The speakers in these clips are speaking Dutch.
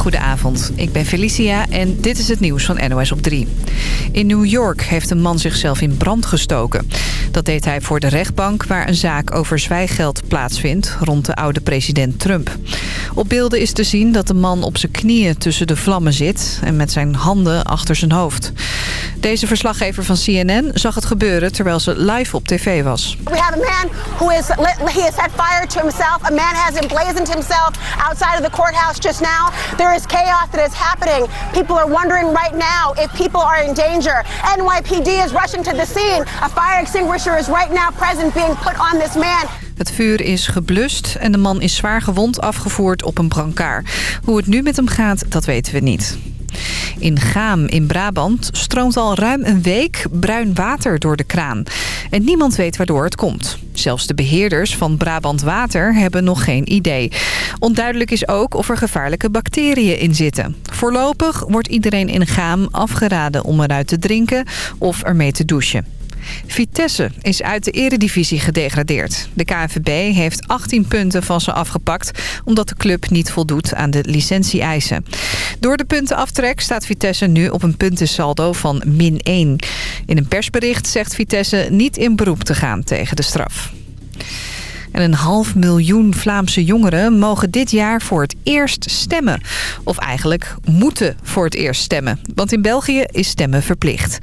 Goedenavond, ik ben Felicia en dit is het nieuws van NOS op 3. In New York heeft een man zichzelf in brand gestoken. Dat deed hij voor de rechtbank waar een zaak over zwijggeld plaatsvindt... rond de oude president Trump. Op beelden is te zien dat de man op zijn knieën tussen de vlammen zit... en met zijn handen achter zijn hoofd. Deze verslaggever van CNN zag het gebeuren terwijl ze live op tv was. We have a man who is he has set fire to himself. A man has emblazoned himself outside of the courthouse just now. There is chaos that is happening. People are wondering right now if people are in danger. NYPD is rushing to the scene. A fire extinguisher is right now present being put on this man. Het vuur is geblust en de man is zwaar gewond afgevoerd op een brancard. Hoe het nu met hem gaat, dat weten we niet. In Gaam in Brabant stroomt al ruim een week bruin water door de kraan. En niemand weet waardoor het komt. Zelfs de beheerders van Brabant Water hebben nog geen idee. Onduidelijk is ook of er gevaarlijke bacteriën in zitten. Voorlopig wordt iedereen in Gaam afgeraden om eruit te drinken of ermee te douchen. Vitesse is uit de eredivisie gedegradeerd. De KNVB heeft 18 punten van ze afgepakt... omdat de club niet voldoet aan de licentie-eisen. Door de puntenaftrek staat Vitesse nu op een puntensaldo van min 1. In een persbericht zegt Vitesse niet in beroep te gaan tegen de straf. En een half miljoen Vlaamse jongeren mogen dit jaar voor het eerst stemmen. Of eigenlijk moeten voor het eerst stemmen. Want in België is stemmen verplicht.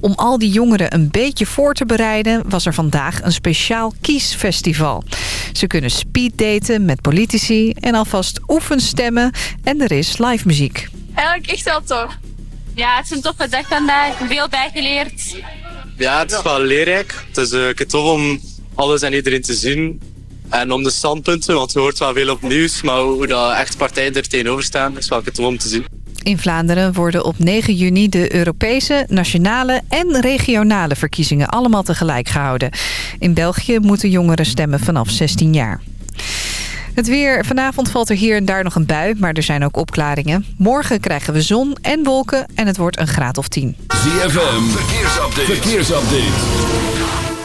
Om al die jongeren een beetje voor te bereiden... was er vandaag een speciaal kiesfestival. Ze kunnen speeddaten met politici en alvast oefenstemmen. En er is live muziek. Eigenlijk echt wel tof. Ja, het is een toffe dag vandaag. Veel bijgeleerd. Ja, het is wel leerrijk. Het is uh, tof om alles en iedereen te zien. En om de standpunten, want je hoort wel veel op nieuws, maar hoe dat echt partijen er tegenover staan, is wel tof om te zien. In Vlaanderen worden op 9 juni de Europese, nationale en regionale verkiezingen allemaal tegelijk gehouden. In België moeten jongeren stemmen vanaf 16 jaar. Het weer. Vanavond valt er hier en daar nog een bui, maar er zijn ook opklaringen. Morgen krijgen we zon en wolken en het wordt een graad of 10. ZFM, verkeersupdate. verkeersupdate.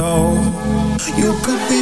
Know. You could be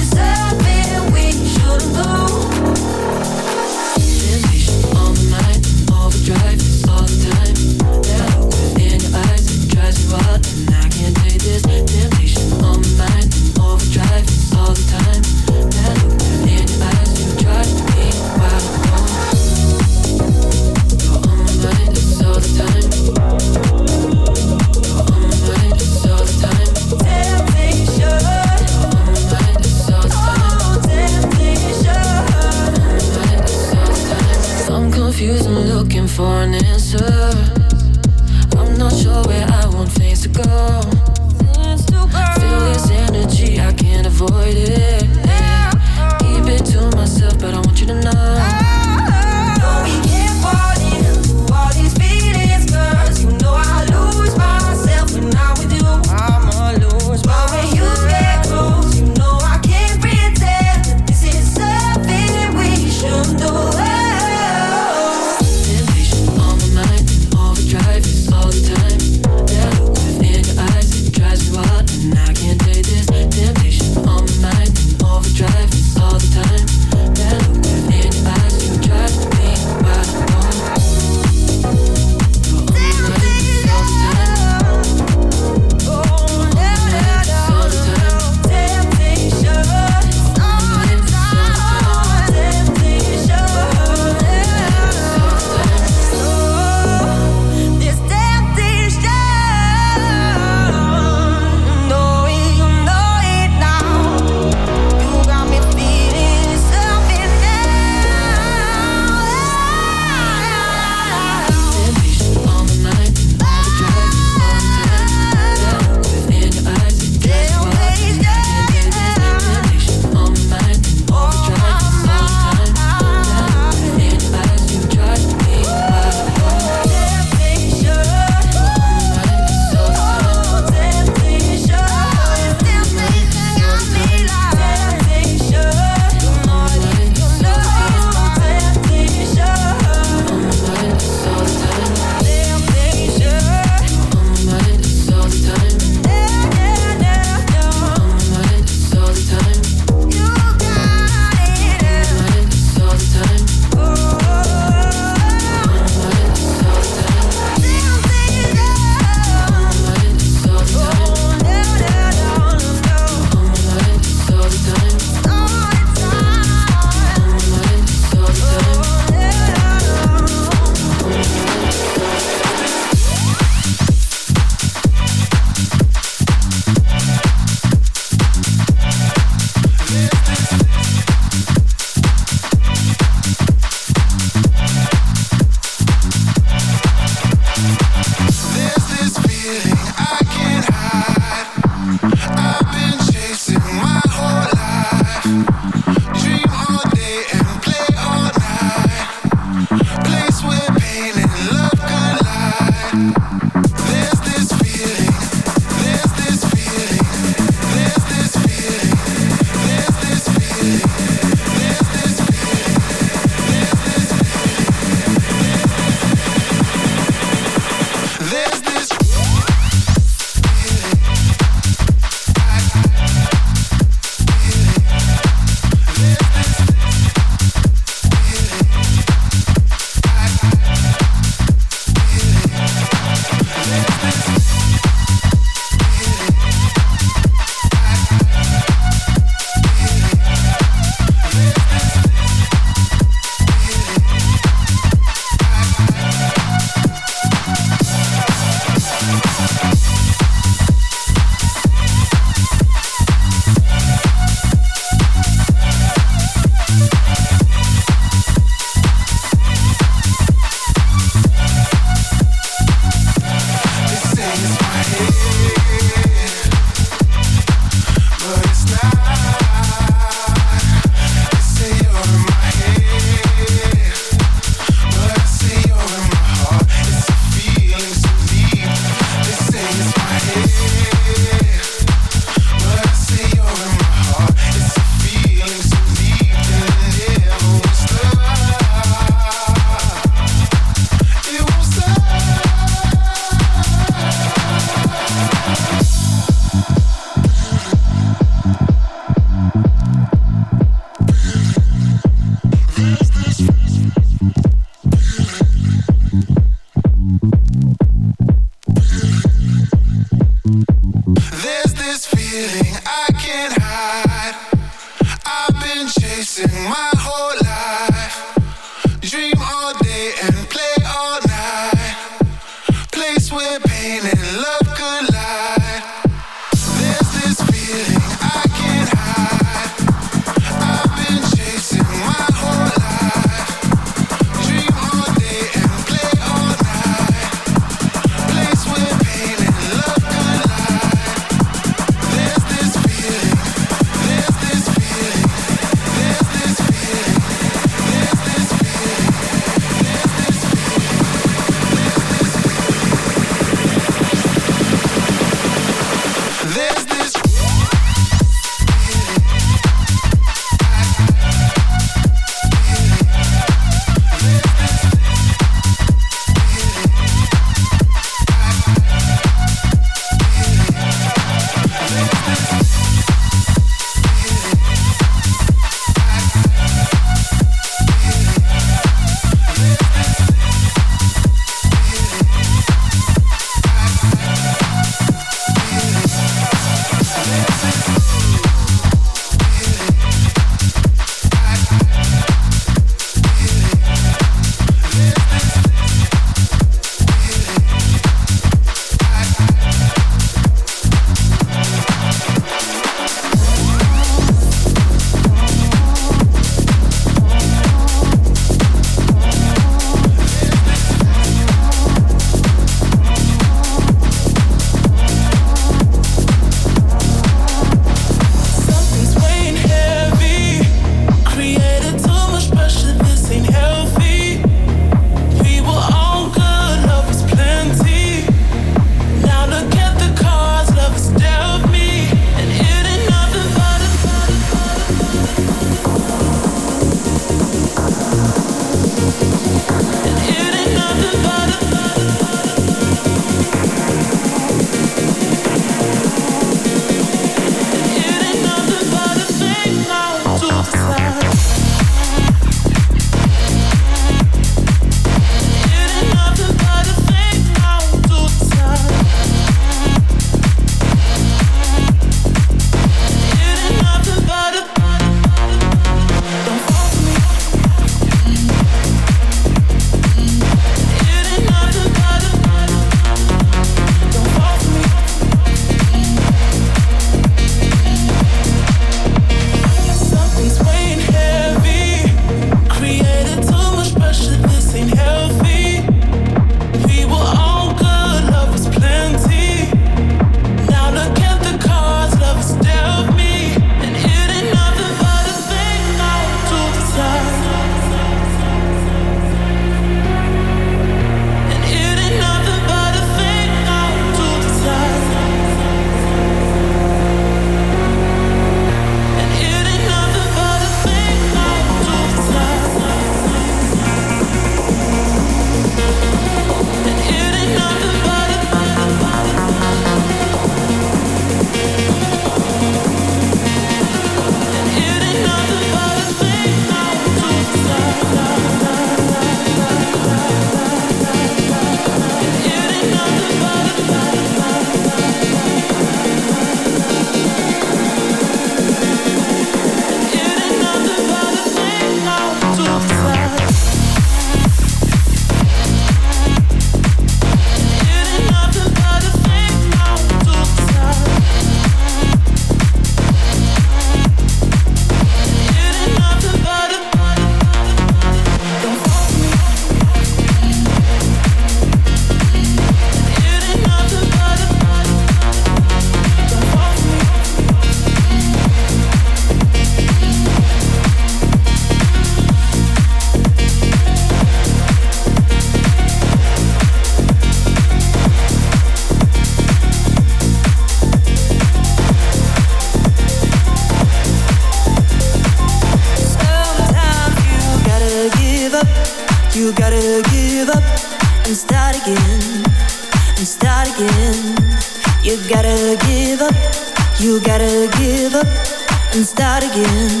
out again.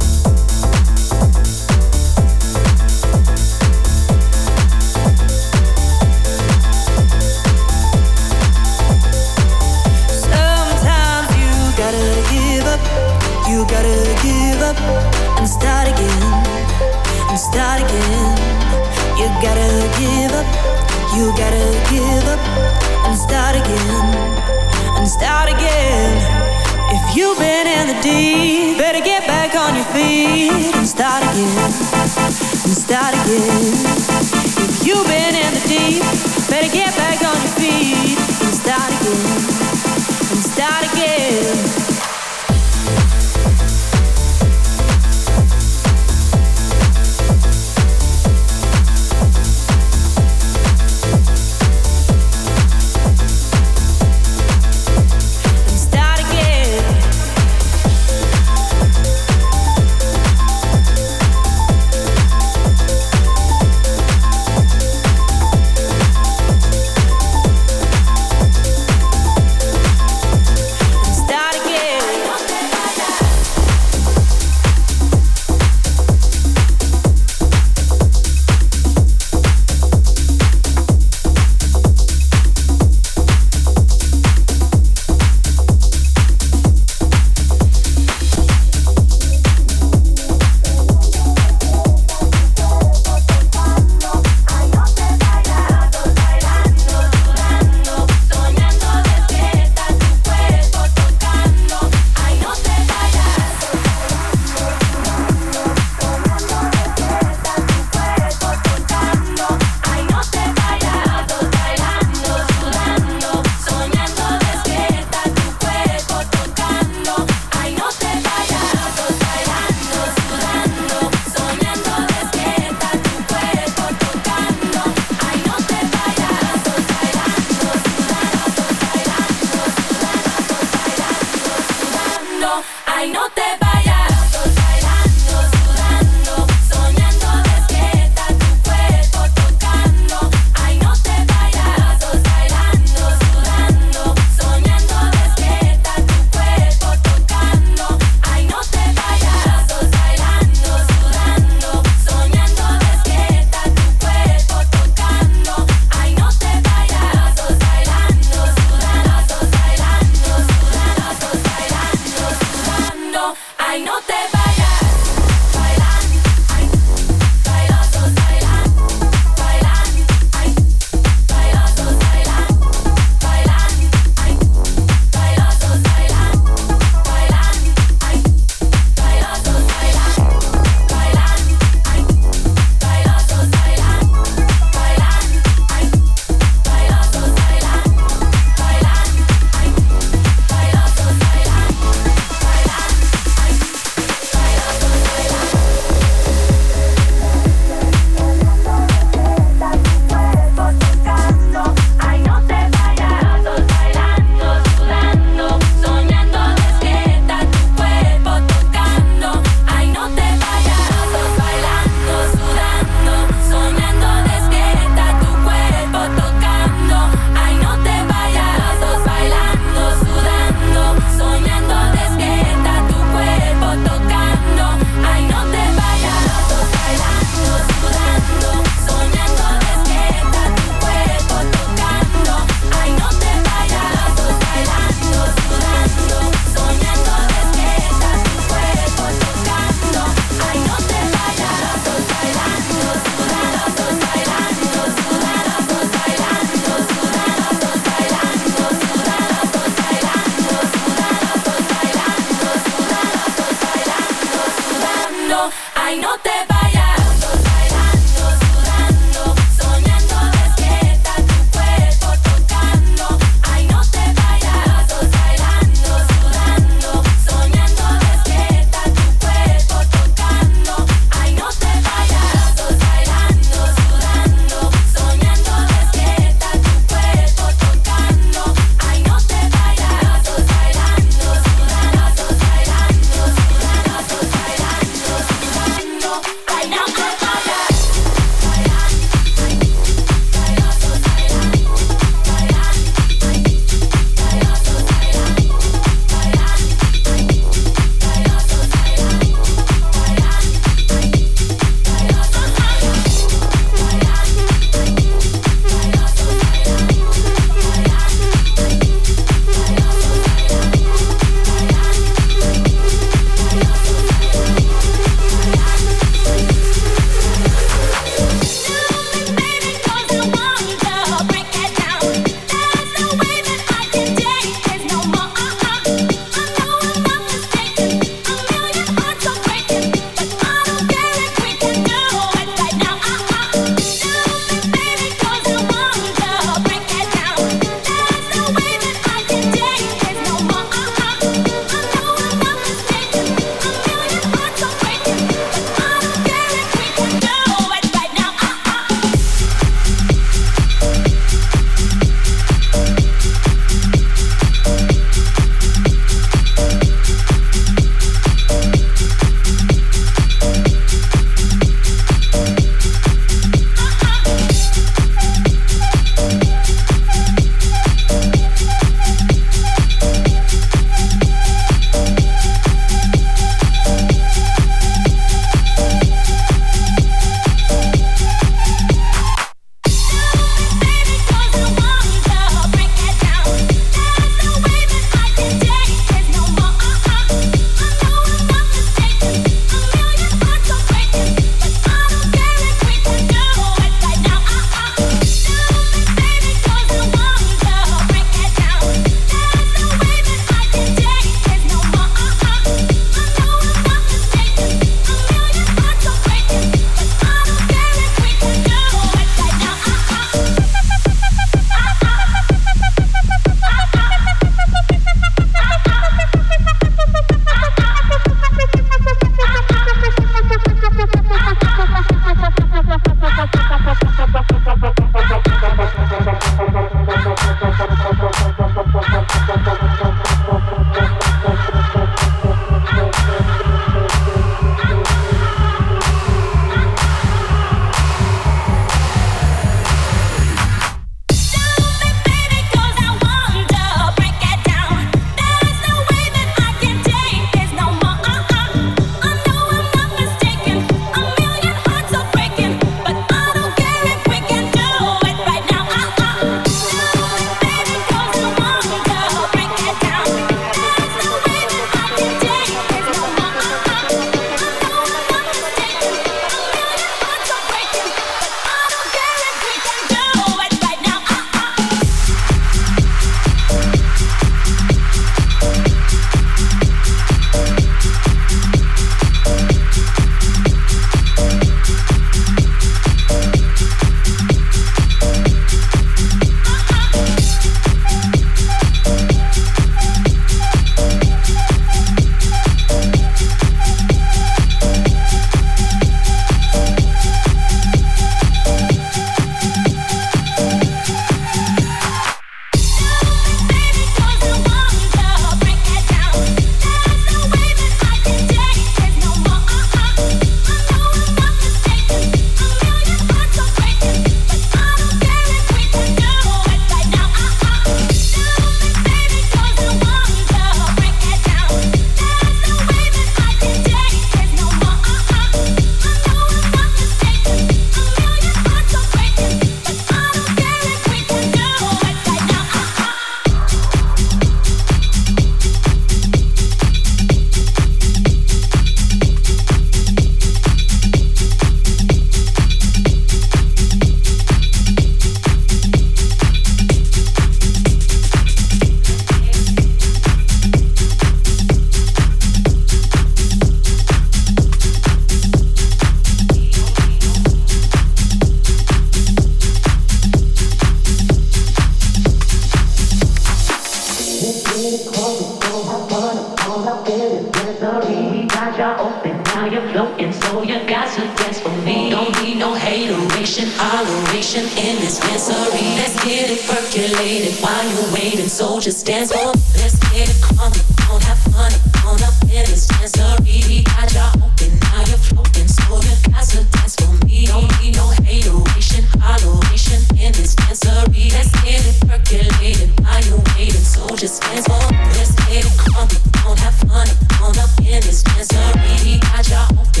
to dance for me. Don't need no hateration, holleration in this misery. Let's get it percolated while you're waiting. So just dance for me. Let's get it crummy. Don't have fun. On up in this dancery. Got y'all open, now you're floating. So you got to dance for me. Don't need no hateration, holleration in this dancery. Let's get it percolated while you're waiting. So just dance for me. Let's get it crummy. Don't have fun. On up in this dancery. Got you open.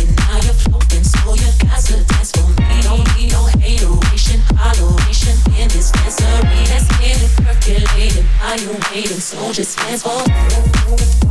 hating soldiers just stands for.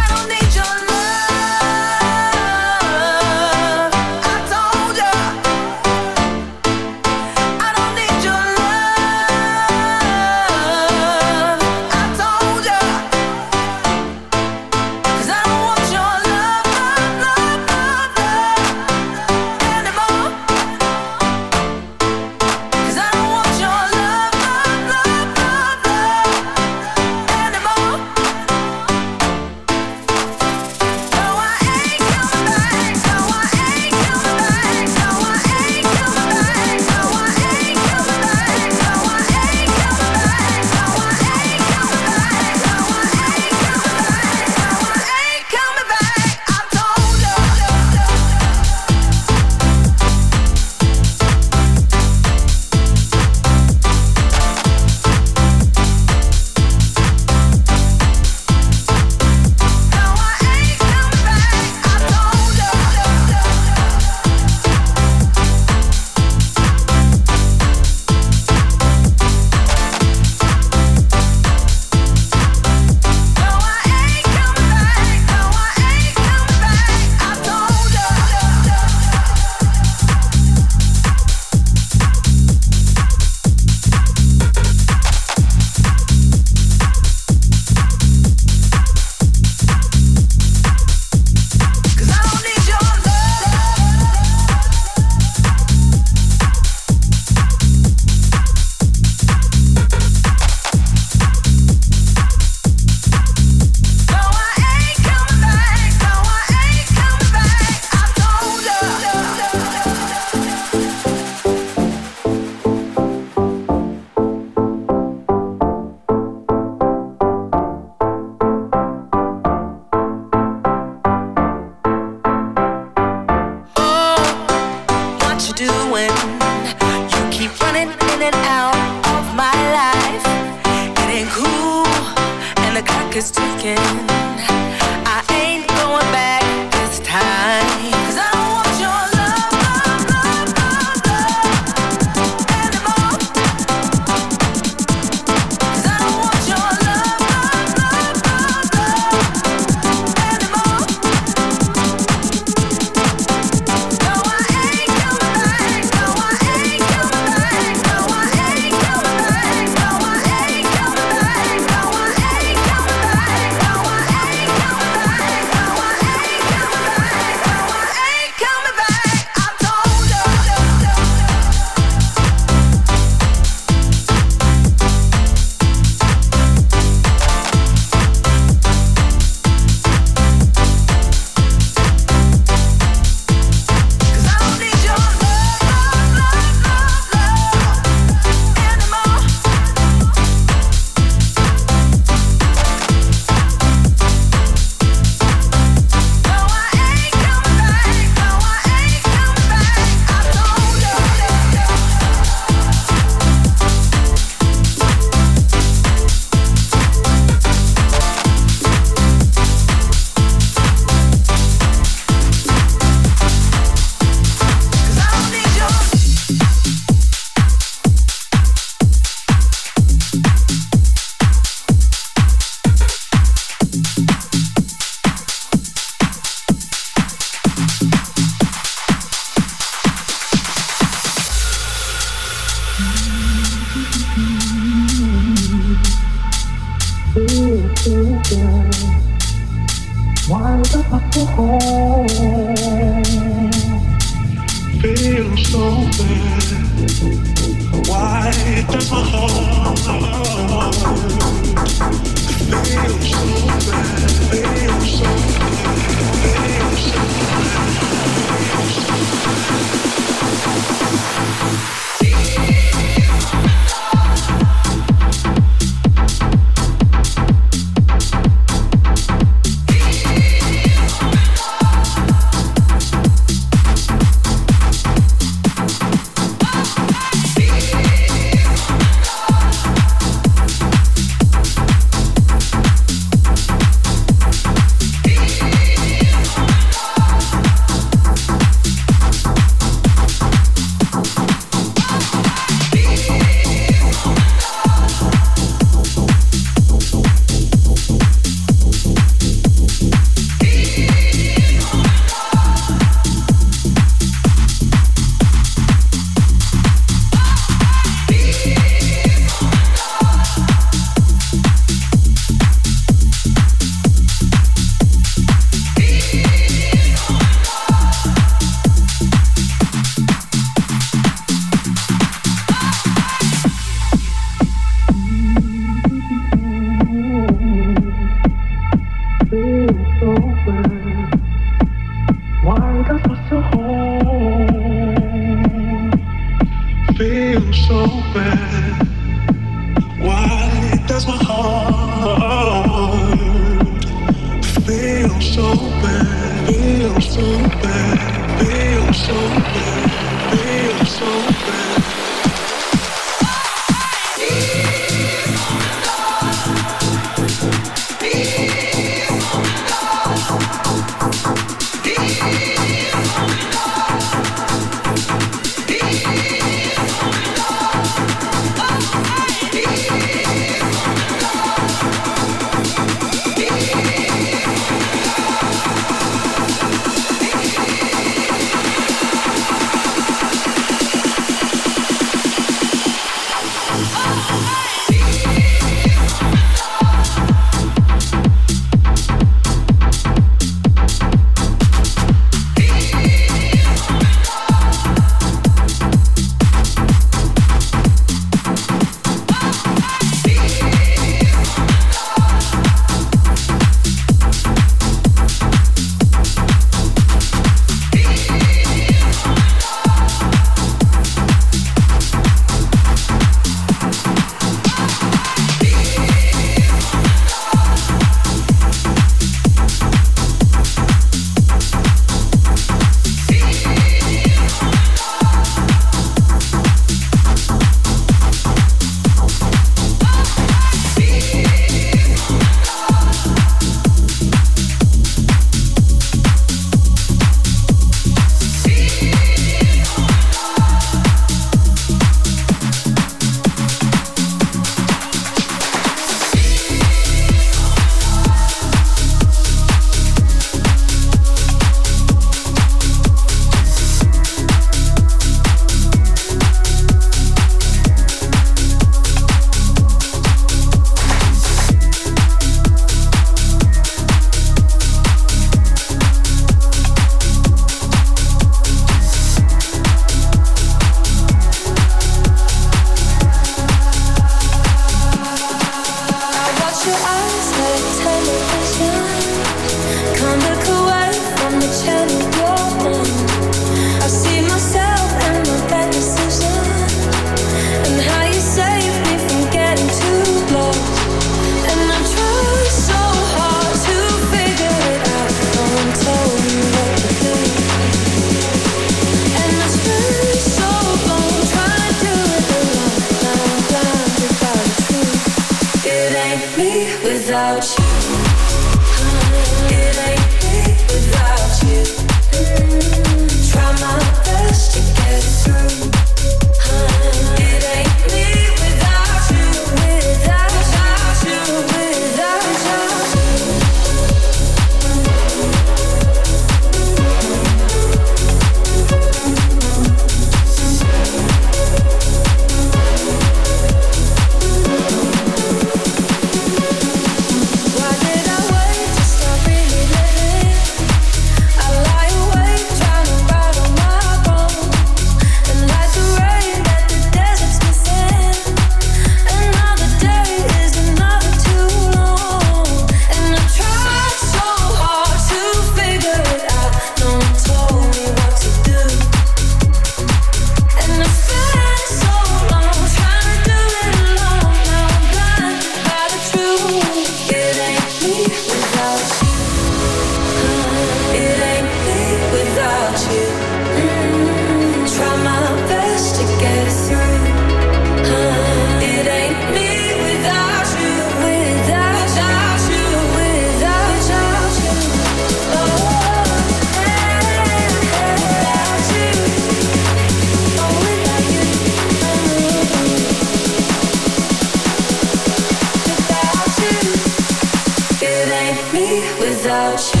without you.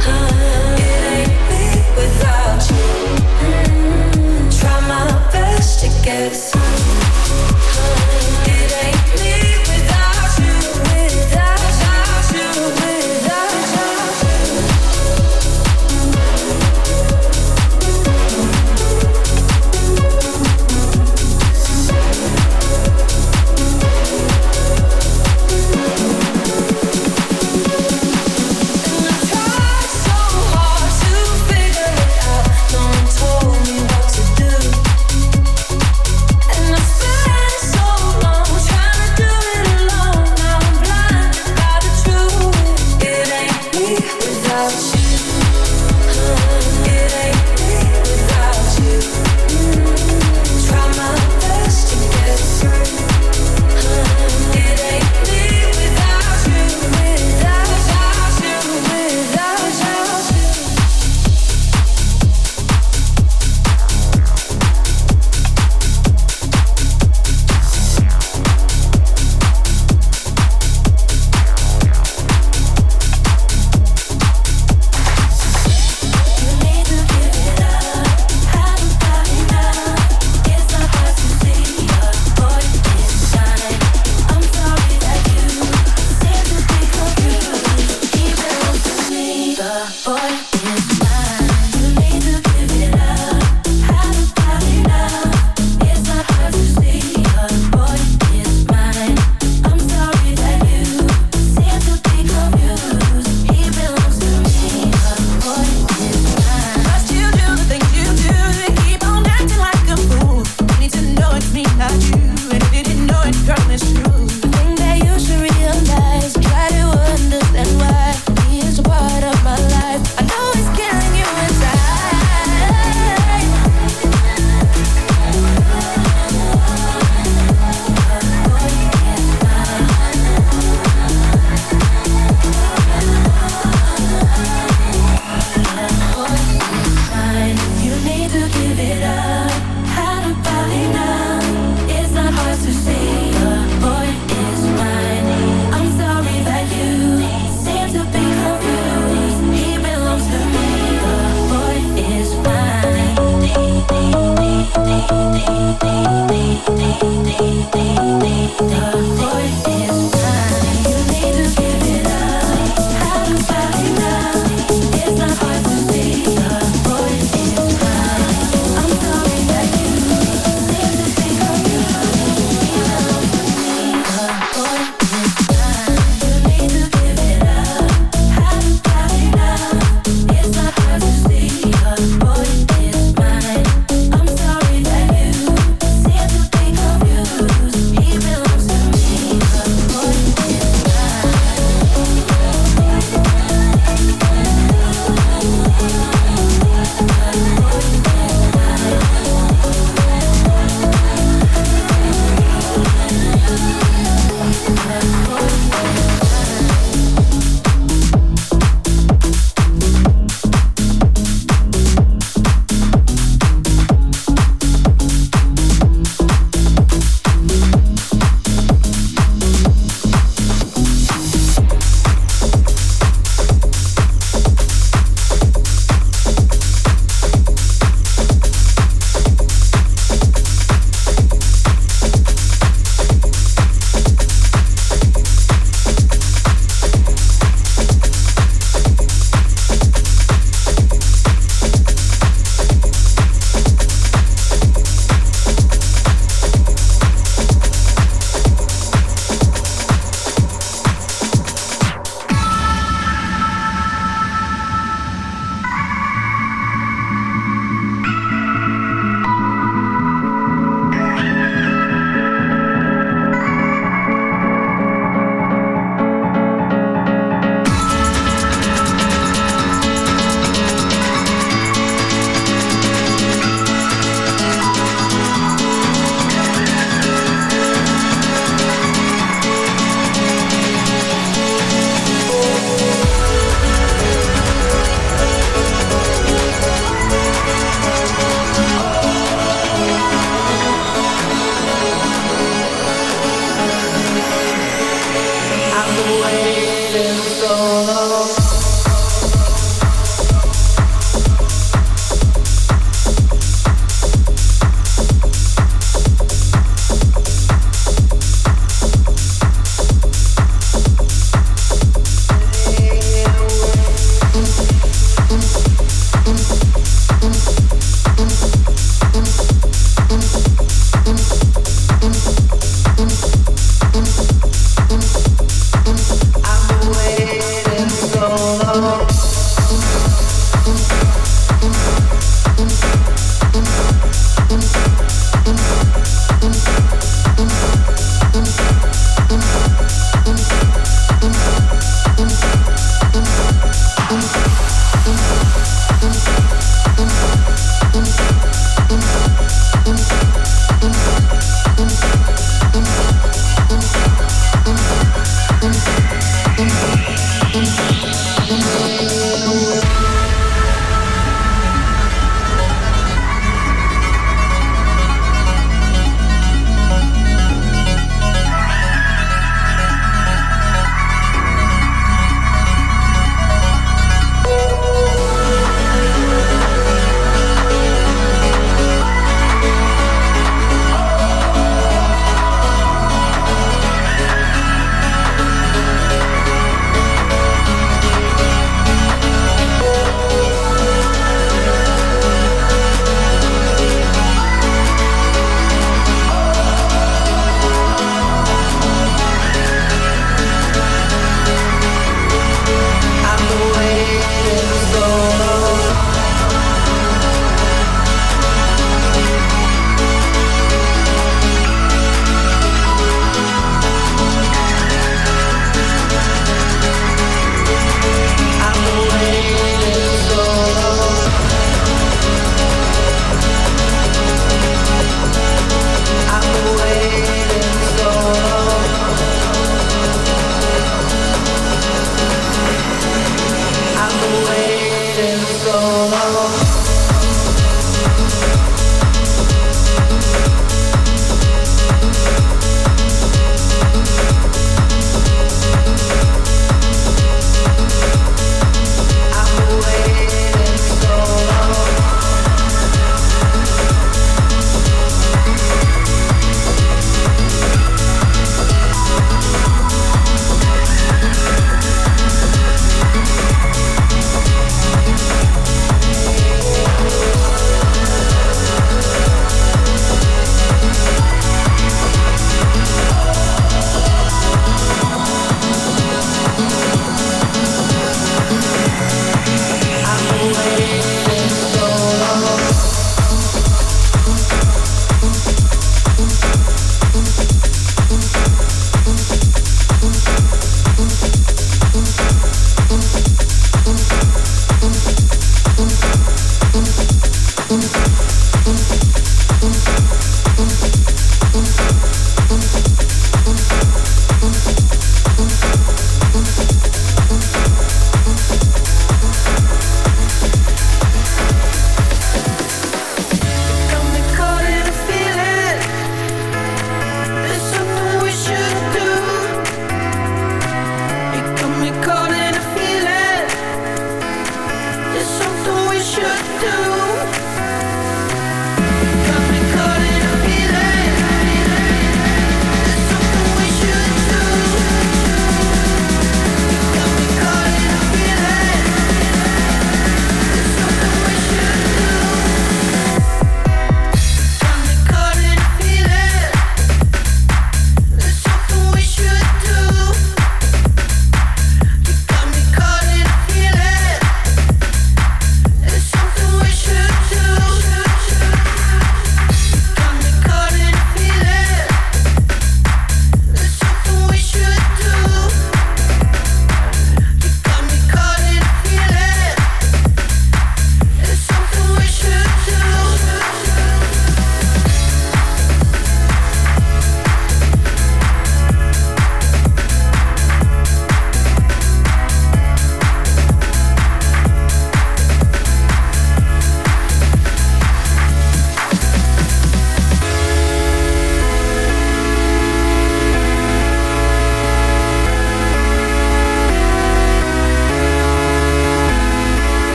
It ain't me without you. Mm -hmm. Try my best to get through.